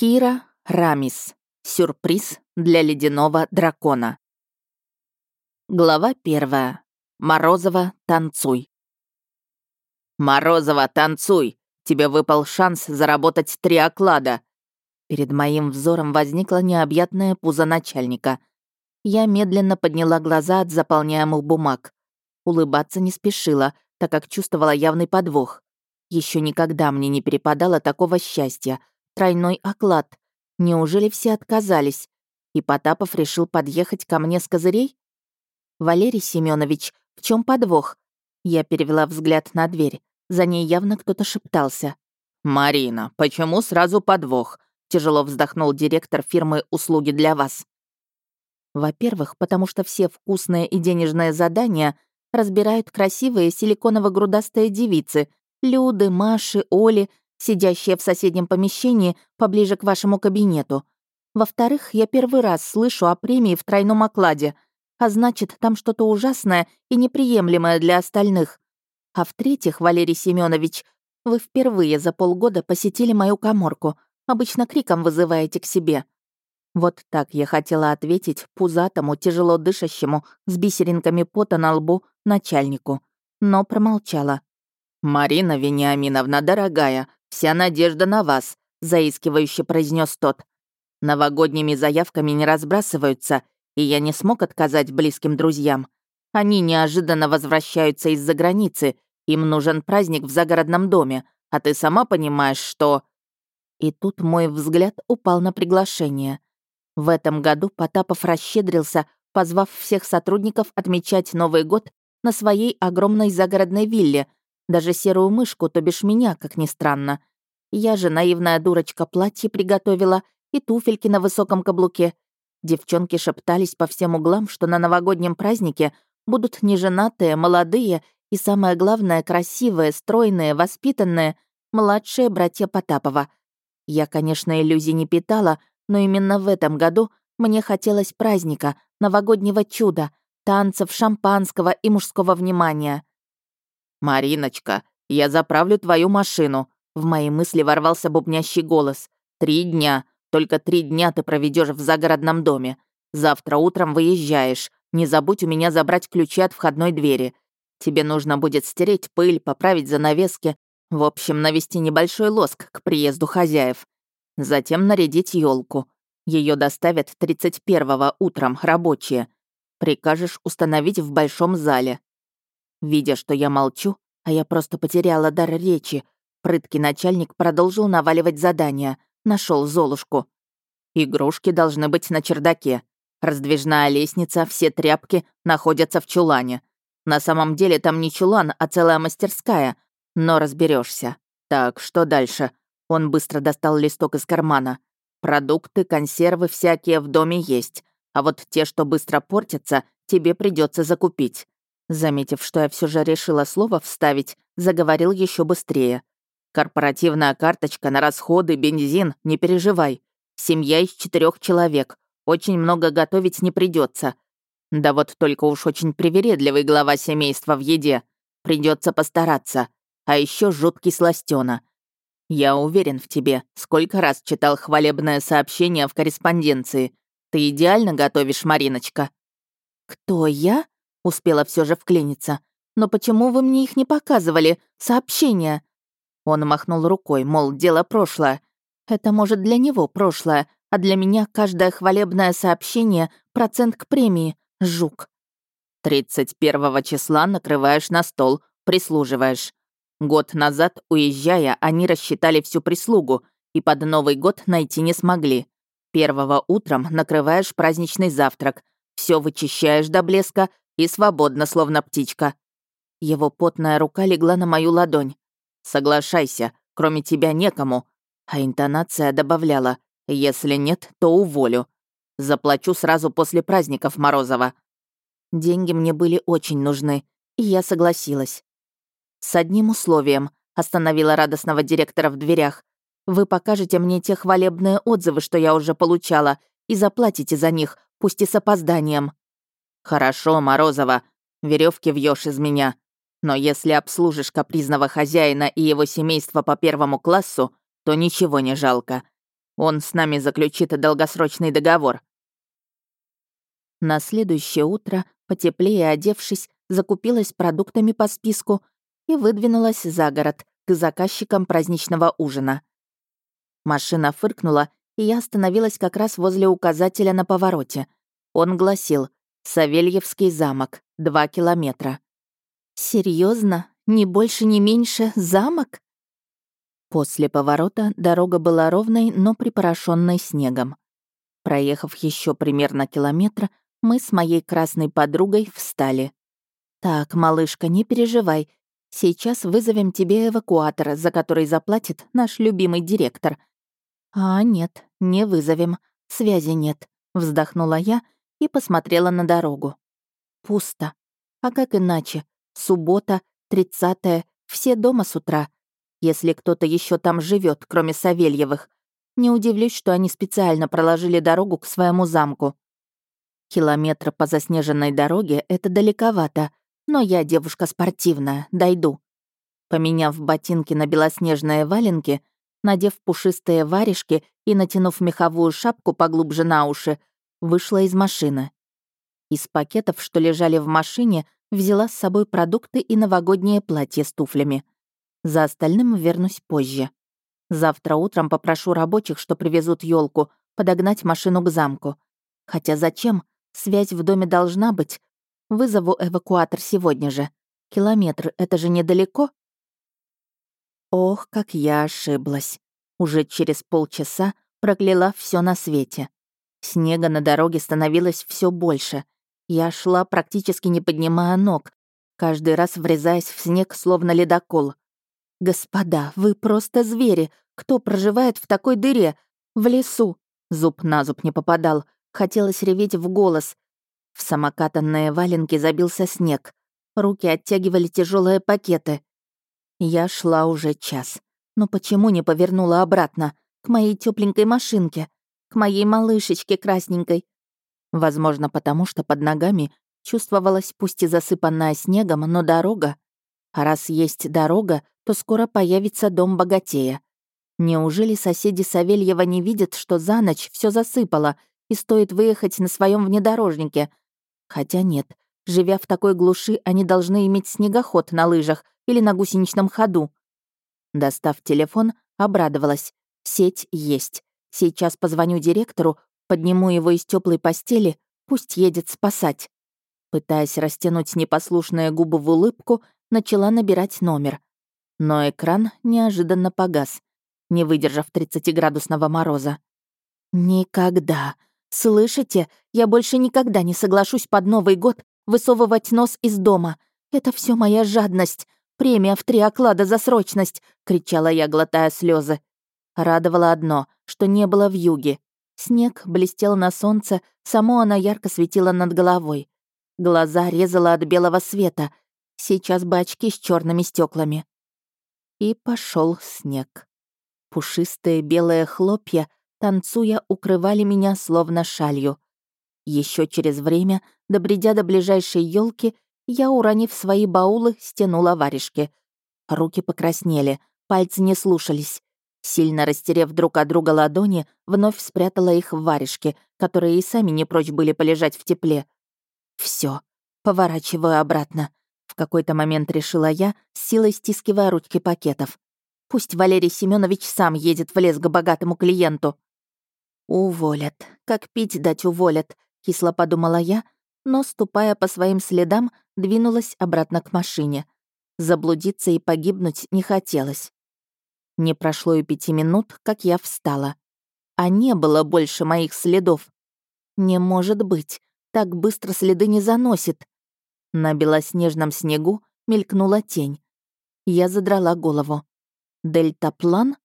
Кира Рамис. Сюрприз для ледяного дракона. Глава первая. Морозова, танцуй. «Морозова, танцуй! Тебе выпал шанс заработать три оклада!» Перед моим взором возникла необъятная пузо начальника. Я медленно подняла глаза от заполняемых бумаг. Улыбаться не спешила, так как чувствовала явный подвох. Еще никогда мне не перепадало такого счастья — тройной оклад. Неужели все отказались? И Потапов решил подъехать ко мне с козырей? «Валерий Семенович, в чем подвох?» Я перевела взгляд на дверь. За ней явно кто-то шептался. «Марина, почему сразу подвох?» Тяжело вздохнул директор фирмы «Услуги для вас». Во-первых, потому что все вкусные и денежные задания разбирают красивые силиконово-грудастые девицы — Люды, Маши, Оли сидящая в соседнем помещении поближе к вашему кабинету. Во-вторых, я первый раз слышу о премии в тройном окладе, а значит, там что-то ужасное и неприемлемое для остальных. А в-третьих, Валерий Семенович, вы впервые за полгода посетили мою коморку, обычно криком вызываете к себе. Вот так я хотела ответить пузатому, тяжело дышащему, с бисеринками пота на лбу, начальнику. Но промолчала. «Марина Вениаминовна, дорогая, «Вся надежда на вас», — заискивающе произнес тот. «Новогодними заявками не разбрасываются, и я не смог отказать близким друзьям. Они неожиданно возвращаются из-за границы, им нужен праздник в загородном доме, а ты сама понимаешь, что...» И тут мой взгляд упал на приглашение. В этом году Потапов расщедрился, позвав всех сотрудников отмечать Новый год на своей огромной загородной вилле — даже серую мышку, то бишь меня, как ни странно. Я же, наивная дурочка, платье приготовила и туфельки на высоком каблуке. Девчонки шептались по всем углам, что на новогоднем празднике будут неженатые, молодые и, самое главное, красивые, стройные, воспитанные, младшие братья Потапова. Я, конечно, иллюзий не питала, но именно в этом году мне хотелось праздника, новогоднего чуда, танцев, шампанского и мужского внимания. «Мариночка, я заправлю твою машину», — в мои мысли ворвался бубнящий голос. «Три дня, только три дня ты проведешь в загородном доме. Завтра утром выезжаешь. Не забудь у меня забрать ключи от входной двери. Тебе нужно будет стереть пыль, поправить занавески, в общем, навести небольшой лоск к приезду хозяев. Затем нарядить елку. Ее доставят 31-го утром рабочие. Прикажешь установить в большом зале. Видя, что я молчу, а я просто потеряла дар речи, прыткий начальник продолжил наваливать задания, нашел Золушку. Игрушки должны быть на чердаке. Раздвижная лестница, все тряпки находятся в чулане. На самом деле там не чулан, а целая мастерская. Но разберешься. Так, что дальше? Он быстро достал листок из кармана. Продукты, консервы всякие в доме есть. А вот те, что быстро портятся, тебе придется закупить. Заметив, что я все же решила слово вставить, заговорил еще быстрее. «Корпоративная карточка на расходы, бензин, не переживай. Семья из четырех человек. Очень много готовить не придется. Да вот только уж очень привередливый глава семейства в еде. Придется постараться. А еще жуткий сластена. Я уверен в тебе. Сколько раз читал хвалебное сообщение в корреспонденции. Ты идеально готовишь, Мариночка». «Кто я?» Успела все же вклиниться. «Но почему вы мне их не показывали? Сообщения?» Он махнул рукой, мол, дело прошлое. «Это, может, для него прошлое, а для меня каждое хвалебное сообщение — процент к премии. Жук». Тридцать первого числа накрываешь на стол, прислуживаешь. Год назад, уезжая, они рассчитали всю прислугу и под Новый год найти не смогли. Первого утром накрываешь праздничный завтрак, все вычищаешь до блеска, и свободно, словно птичка». Его потная рука легла на мою ладонь. «Соглашайся, кроме тебя некому». А интонация добавляла «Если нет, то уволю». Заплачу сразу после праздников Морозова. Деньги мне были очень нужны, и я согласилась. С одним условием остановила радостного директора в дверях. Вы покажете мне те хвалебные отзывы, что я уже получала, и заплатите за них, пусть и с опозданием. «Хорошо, Морозова, веревки вьешь из меня. Но если обслужишь капризного хозяина и его семейство по первому классу, то ничего не жалко. Он с нами заключит долгосрочный договор». На следующее утро, потеплее одевшись, закупилась продуктами по списку и выдвинулась за город к заказчикам праздничного ужина. Машина фыркнула, и я остановилась как раз возле указателя на повороте. Он гласил Савельевский замок, 2 километра. Серьезно? Ни больше, ни меньше замок? После поворота дорога была ровной, но припорошенной снегом. Проехав еще примерно километр, мы с моей красной подругой встали. «Так, малышка, не переживай. Сейчас вызовем тебе эвакуатора, за который заплатит наш любимый директор». «А нет, не вызовем. Связи нет», — вздохнула я — и посмотрела на дорогу. Пусто. А как иначе? Суббота, тридцатая, все дома с утра. Если кто-то еще там живет, кроме Савельевых. Не удивлюсь, что они специально проложили дорогу к своему замку. Километр по заснеженной дороге — это далековато, но я девушка спортивная, дойду. Поменяв ботинки на белоснежные валенки, надев пушистые варежки и натянув меховую шапку поглубже на уши, вышла из машины. Из пакетов, что лежали в машине, взяла с собой продукты и новогоднее платье с туфлями. За остальным вернусь позже. Завтра утром попрошу рабочих, что привезут елку, подогнать машину к замку. Хотя зачем? Связь в доме должна быть. Вызову эвакуатор сегодня же. Километр — это же недалеко? Ох, как я ошиблась. Уже через полчаса прокляла все на свете. Снега на дороге становилось все больше. Я шла, практически не поднимая ног, каждый раз врезаясь в снег, словно ледокол. «Господа, вы просто звери! Кто проживает в такой дыре? В лесу!» Зуб на зуб не попадал. Хотелось реветь в голос. В самокатанные валенки забился снег. Руки оттягивали тяжелые пакеты. Я шла уже час. Но почему не повернула обратно? К моей тепленькой машинке к моей малышечке красненькой. Возможно, потому что под ногами чувствовалась пусть и засыпанная снегом, но дорога. А раз есть дорога, то скоро появится дом богатея. Неужели соседи Савельева не видят, что за ночь все засыпало и стоит выехать на своем внедорожнике? Хотя нет, живя в такой глуши, они должны иметь снегоход на лыжах или на гусеничном ходу. Достав телефон, обрадовалась. Сеть есть. Сейчас позвоню директору, подниму его из теплой постели, пусть едет спасать. Пытаясь растянуть непослушные губы в улыбку, начала набирать номер. Но экран неожиданно погас, не выдержав 30-градусного мороза. «Никогда! Слышите? Я больше никогда не соглашусь под Новый год высовывать нос из дома. Это все моя жадность. Премия в три оклада за срочность!» — кричала я, глотая слезы. Радовало одно, что не было в юге. Снег блестел на солнце, само оно ярко светило над головой. Глаза резало от белого света. Сейчас бачки с черными стеклами. И пошел снег. Пушистые белые хлопья, танцуя, укрывали меня словно шалью. Еще через время, добредя до ближайшей елки, я, уронив свои баулы, стянула варежки. Руки покраснели, пальцы не слушались. Сильно растерев друг от друга ладони, вновь спрятала их в варежки, которые и сами не прочь были полежать в тепле. Все, поворачиваю обратно. В какой-то момент решила я, с силой стискивая ручки пакетов. Пусть Валерий Семенович сам едет в лес к богатому клиенту. «Уволят. Как пить дать уволят», — кисло подумала я, но, ступая по своим следам, двинулась обратно к машине. Заблудиться и погибнуть не хотелось. Не прошло и пяти минут, как я встала. А не было больше моих следов. Не может быть, так быстро следы не заносит. На белоснежном снегу мелькнула тень. Я задрала голову. «Дельтаплан?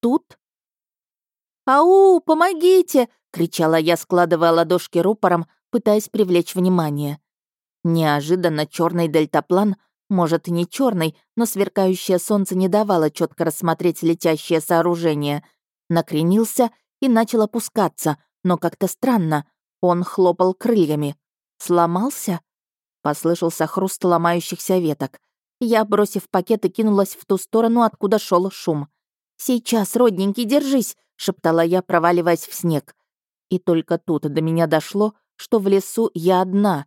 Тут?» «Ау, помогите!» — кричала я, складывая ладошки рупором, пытаясь привлечь внимание. Неожиданно черный дельтаплан может, и не черный, но сверкающее солнце не давало четко рассмотреть летящее сооружение. Накренился и начал опускаться, но как-то странно. Он хлопал крыльями. «Сломался?» Послышался хруст ломающихся веток. Я, бросив пакеты, кинулась в ту сторону, откуда шел шум. «Сейчас, родненький, держись!» — шептала я, проваливаясь в снег. И только тут до меня дошло, что в лесу я одна.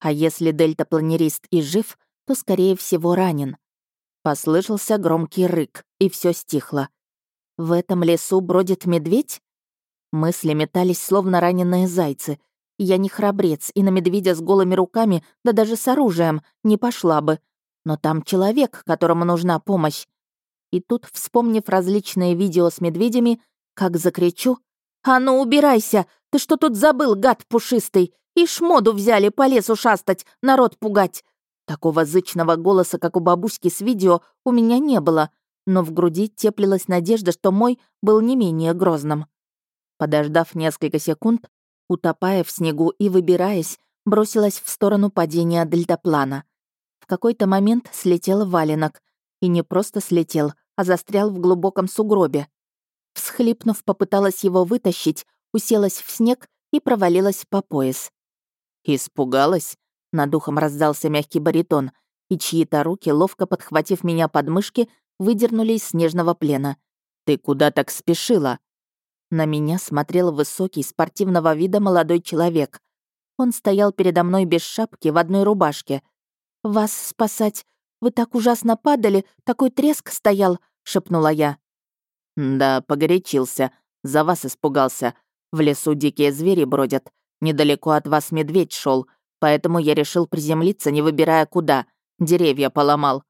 А если дельтапланерист и жив, то, скорее всего, ранен. Послышался громкий рык, и все стихло. «В этом лесу бродит медведь?» Мысли метались, словно раненые зайцы. Я не храбрец, и на медведя с голыми руками, да даже с оружием, не пошла бы. Но там человек, которому нужна помощь. И тут, вспомнив различные видео с медведями, как закричу «А ну, убирайся! Ты что тут забыл, гад пушистый? И шмоду взяли по лесу шастать, народ пугать! Такого зычного голоса, как у бабушки с видео, у меня не было, но в груди теплилась надежда, что мой был не менее грозным. Подождав несколько секунд, утопая в снегу и выбираясь, бросилась в сторону падения дельтаплана. В какой-то момент слетел валенок. И не просто слетел, а застрял в глубоком сугробе. Всхлипнув, попыталась его вытащить, уселась в снег и провалилась по пояс. «Испугалась?» над духом раздался мягкий баритон, и чьи-то руки, ловко подхватив меня под мышки, выдернули из снежного плена. «Ты куда так спешила?» На меня смотрел высокий, спортивного вида молодой человек. Он стоял передо мной без шапки, в одной рубашке. «Вас спасать! Вы так ужасно падали! Такой треск стоял!» — шепнула я. «Да, погорячился. За вас испугался. В лесу дикие звери бродят. Недалеко от вас медведь шел поэтому я решил приземлиться, не выбирая куда. Деревья поломал».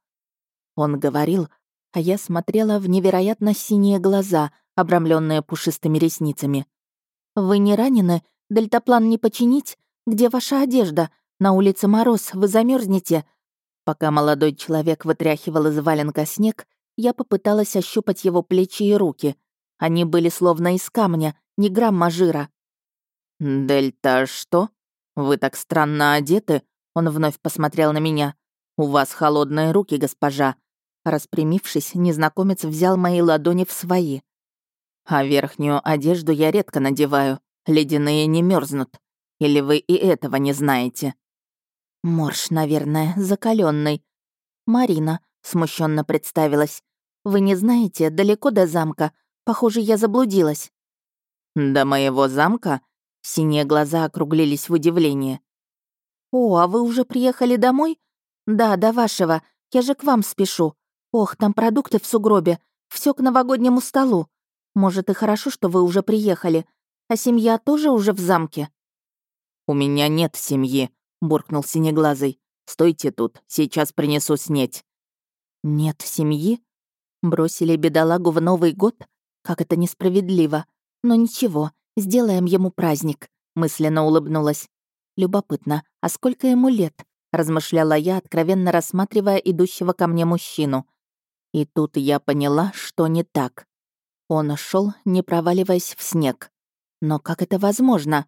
Он говорил, а я смотрела в невероятно синие глаза, обрамленные пушистыми ресницами. «Вы не ранены? Дельтаплан не починить? Где ваша одежда? На улице мороз, вы замерзнете. Пока молодой человек вытряхивал из валенка снег, я попыталась ощупать его плечи и руки. Они были словно из камня, ни грамма жира. «Дельта что?» «Вы так странно одеты», — он вновь посмотрел на меня. «У вас холодные руки, госпожа». Распрямившись, незнакомец взял мои ладони в свои. «А верхнюю одежду я редко надеваю. Ледяные не мерзнут. Или вы и этого не знаете?» «Морж, наверное, закаленный. «Марина», — смущенно представилась. «Вы не знаете, далеко до замка. Похоже, я заблудилась». «До моего замка?» Синие глаза округлились в удивление. «О, а вы уже приехали домой?» «Да, до вашего. Я же к вам спешу. Ох, там продукты в сугробе. Все к новогоднему столу. Может, и хорошо, что вы уже приехали. А семья тоже уже в замке?» «У меня нет семьи», — буркнул Синеглазый. «Стойте тут, сейчас принесу снеть». «Нет семьи?» Бросили бедолагу в Новый год? Как это несправедливо. Но ничего, «Сделаем ему праздник», — мысленно улыбнулась. «Любопытно, а сколько ему лет?» — размышляла я, откровенно рассматривая идущего ко мне мужчину. И тут я поняла, что не так. Он шел, не проваливаясь в снег. «Но как это возможно?»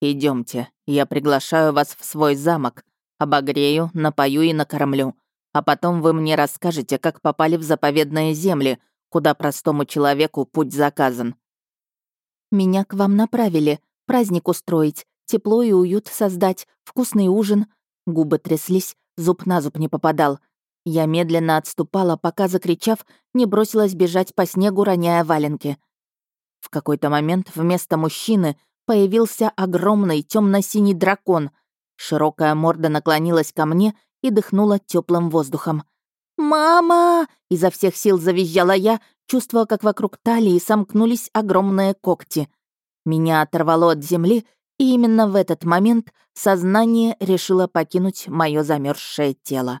Идемте, я приглашаю вас в свой замок. Обогрею, напою и накормлю. А потом вы мне расскажете, как попали в заповедные земли, куда простому человеку путь заказан. Меня к вам направили. Праздник устроить, тепло и уют создать, вкусный ужин». Губы тряслись, зуб на зуб не попадал. Я медленно отступала, пока, закричав, не бросилась бежать по снегу, роняя валенки. В какой-то момент вместо мужчины появился огромный темно-синий дракон. Широкая морда наклонилась ко мне и дыхнула теплым воздухом. «Мама!» — изо всех сил завизжала я, чувствуя, как вокруг талии сомкнулись огромные когти. Меня оторвало от земли, и именно в этот момент сознание решило покинуть мое замерзшее тело.